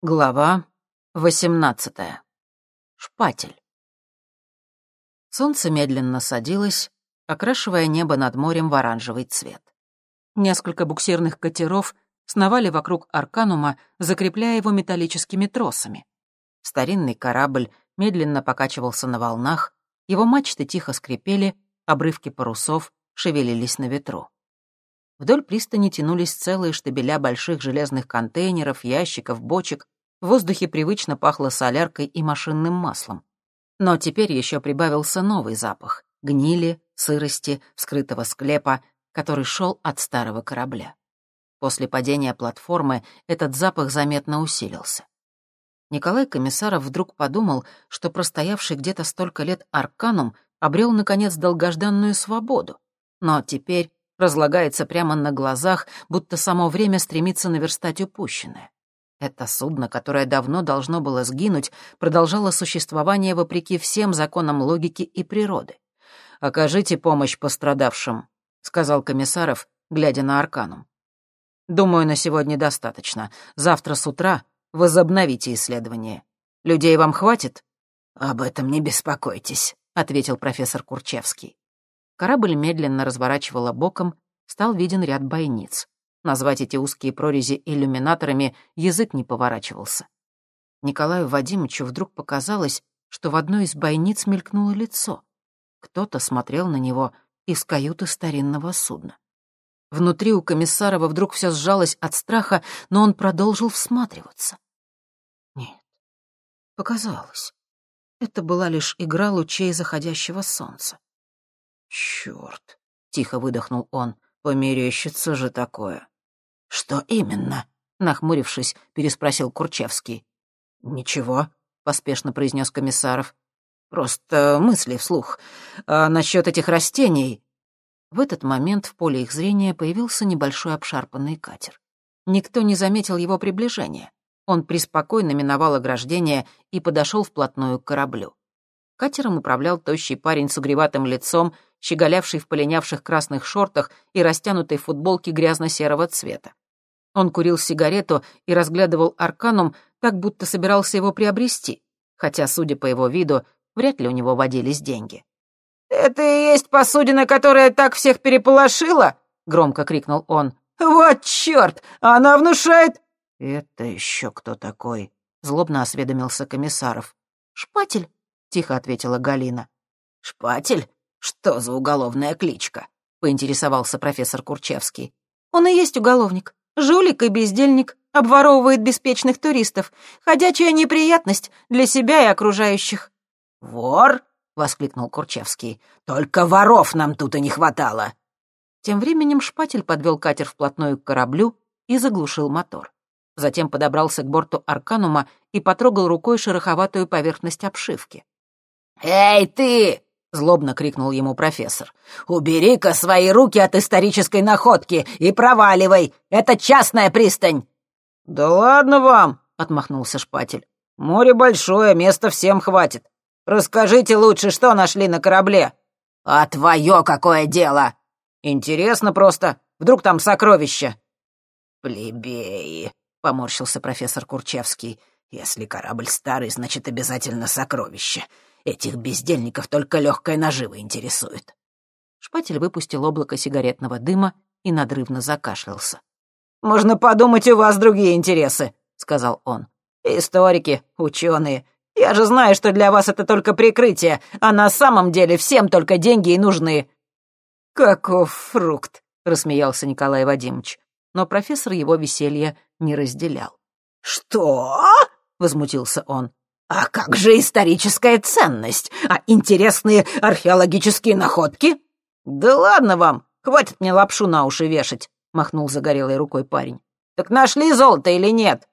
Глава восемнадцатая. Шпатель. Солнце медленно садилось, окрашивая небо над морем в оранжевый цвет. Несколько буксирных катеров сновали вокруг Арканума, закрепляя его металлическими тросами. Старинный корабль медленно покачивался на волнах, его мачты тихо скрипели, обрывки парусов шевелились на ветру. Вдоль пристани тянулись целые штабеля больших железных контейнеров, ящиков, бочек. В воздухе привычно пахло соляркой и машинным маслом. Но теперь еще прибавился новый запах — гнили, сырости, вскрытого склепа, который шел от старого корабля. После падения платформы этот запах заметно усилился. Николай Комиссаров вдруг подумал, что простоявший где-то столько лет Арканум обрел, наконец, долгожданную свободу. Но теперь разлагается прямо на глазах, будто само время стремится наверстать упущенное. Это судно, которое давно должно было сгинуть, продолжало существование вопреки всем законам логики и природы. «Окажите помощь пострадавшим», — сказал Комиссаров, глядя на Арканум. «Думаю, на сегодня достаточно. Завтра с утра возобновите исследование. Людей вам хватит?» «Об этом не беспокойтесь», — ответил профессор Курчевский. Корабль медленно разворачивало боком, стал виден ряд бойниц. Назвать эти узкие прорези иллюминаторами язык не поворачивался. Николаю Вадимовичу вдруг показалось, что в одной из бойниц мелькнуло лицо. Кто-то смотрел на него из каюты старинного судна. Внутри у Комиссарова вдруг все сжалось от страха, но он продолжил всматриваться. Нет, показалось. Это была лишь игра лучей заходящего солнца. «Чёрт!» — тихо выдохнул он. «Померещится же такое!» «Что именно?» — нахмурившись, переспросил Курчевский. «Ничего», — поспешно произнес Комиссаров. «Просто мысли вслух. А насчет этих растений...» В этот момент в поле их зрения появился небольшой обшарпанный катер. Никто не заметил его приближения. Он преспокойно миновал ограждение и подошел вплотную к кораблю. Катером управлял тощий парень с угреватым лицом щеголявший в полинявших красных шортах и растянутой футболке грязно-серого цвета. Он курил сигарету и разглядывал арканум, так будто собирался его приобрести, хотя, судя по его виду, вряд ли у него водились деньги. «Это и есть посудина, которая так всех переполошила?» — громко крикнул он. «Вот черт! Она внушает...» «Это еще кто такой?» — злобно осведомился Комиссаров. «Шпатель», — тихо ответила Галина. «Шпатель? «Что за уголовная кличка?» — поинтересовался профессор Курчевский. «Он и есть уголовник. Жулик и бездельник. Обворовывает беспечных туристов. Ходячая неприятность для себя и окружающих». «Вор?» — воскликнул Курчевский. «Только воров нам тут и не хватало». Тем временем шпатель подвел катер вплотную к кораблю и заглушил мотор. Затем подобрался к борту Арканума и потрогал рукой шероховатую поверхность обшивки. «Эй, ты!» — злобно крикнул ему профессор. «Убери-ка свои руки от исторической находки и проваливай! Это частная пристань!» «Да ладно вам!» — отмахнулся шпатель. «Море большое, места всем хватит. Расскажите лучше, что нашли на корабле». «А твое какое дело?» «Интересно просто. Вдруг там сокровища?» «Плебеи», — поморщился профессор Курчевский. «Если корабль старый, значит, обязательно сокровище. Этих бездельников только легкая нажива интересует. Шпатель выпустил облако сигаретного дыма и надрывно закашлялся. «Можно подумать, у вас другие интересы», — сказал он. «Историки, ученые. Я же знаю, что для вас это только прикрытие, а на самом деле всем только деньги и нужны». «Каков фрукт», — рассмеялся Николай Вадимович. Но профессор его веселья не разделял. «Что?» — возмутился он. «А как же историческая ценность? А интересные археологические находки?» «Да ладно вам, хватит мне лапшу на уши вешать», — махнул загорелой рукой парень. «Так нашли золото или нет?»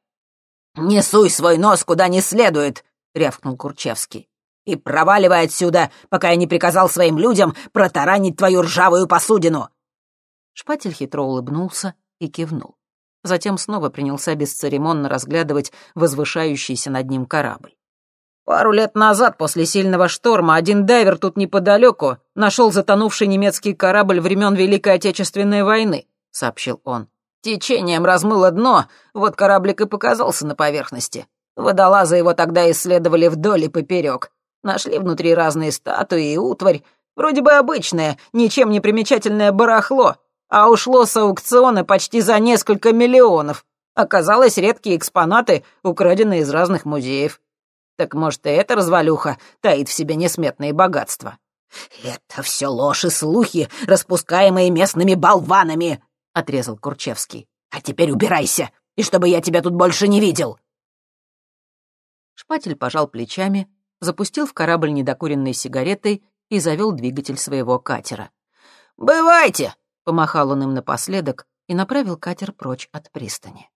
«Не суй свой нос куда не следует», — рявкнул Курчевский. «И проваливай отсюда, пока я не приказал своим людям протаранить твою ржавую посудину». Шпатель хитро улыбнулся и кивнул. Затем снова принялся бесцеремонно разглядывать возвышающийся над ним корабль. Пару лет назад, после сильного шторма, один дайвер тут неподалеку нашел затонувший немецкий корабль времен Великой Отечественной войны, сообщил он. Течением размыло дно, вот кораблик и показался на поверхности. Водолазы его тогда исследовали вдоль и поперек. Нашли внутри разные статуи и утварь. Вроде бы обычное, ничем не примечательное барахло, а ушло с аукциона почти за несколько миллионов. Оказалось, редкие экспонаты, украденные из разных музеев. Так может, и эта развалюха таит в себе несметные богатства? «Это все ложь и слухи, распускаемые местными болванами!» — отрезал Курчевский. «А теперь убирайся, и чтобы я тебя тут больше не видел!» Шпатель пожал плечами, запустил в корабль недокуренной сигаретой и завел двигатель своего катера. «Бывайте!» — помахал он им напоследок и направил катер прочь от пристани.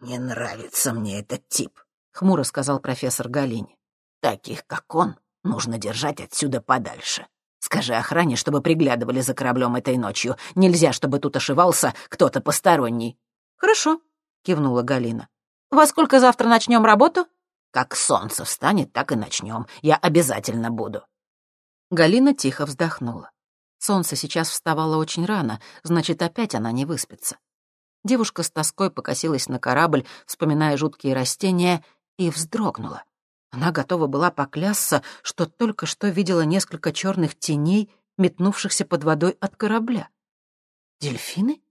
«Не нравится мне этот тип», — хмуро сказал профессор Галини. «Таких, как он, нужно держать отсюда подальше. Скажи охране, чтобы приглядывали за кораблем этой ночью. Нельзя, чтобы тут ошивался кто-то посторонний». «Хорошо», — кивнула Галина. «Во сколько завтра начнем работу?» «Как солнце встанет, так и начнем. Я обязательно буду». Галина тихо вздохнула. Солнце сейчас вставало очень рано, значит, опять она не выспится. Девушка с тоской покосилась на корабль, вспоминая жуткие растения, и вздрогнула. Она готова была поклясться, что только что видела несколько черных теней, метнувшихся под водой от корабля. Дельфины?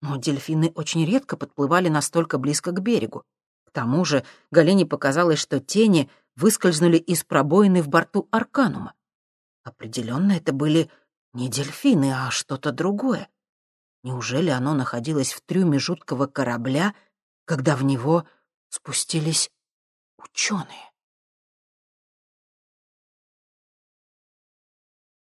Но дельфины очень редко подплывали настолько близко к берегу. К тому же Галине показалось, что тени выскользнули из пробоины в борту Арканума. Определенно это были не дельфины, а что-то другое. Неужели оно находилось в трюме жуткого корабля, когда в него спустились ученые?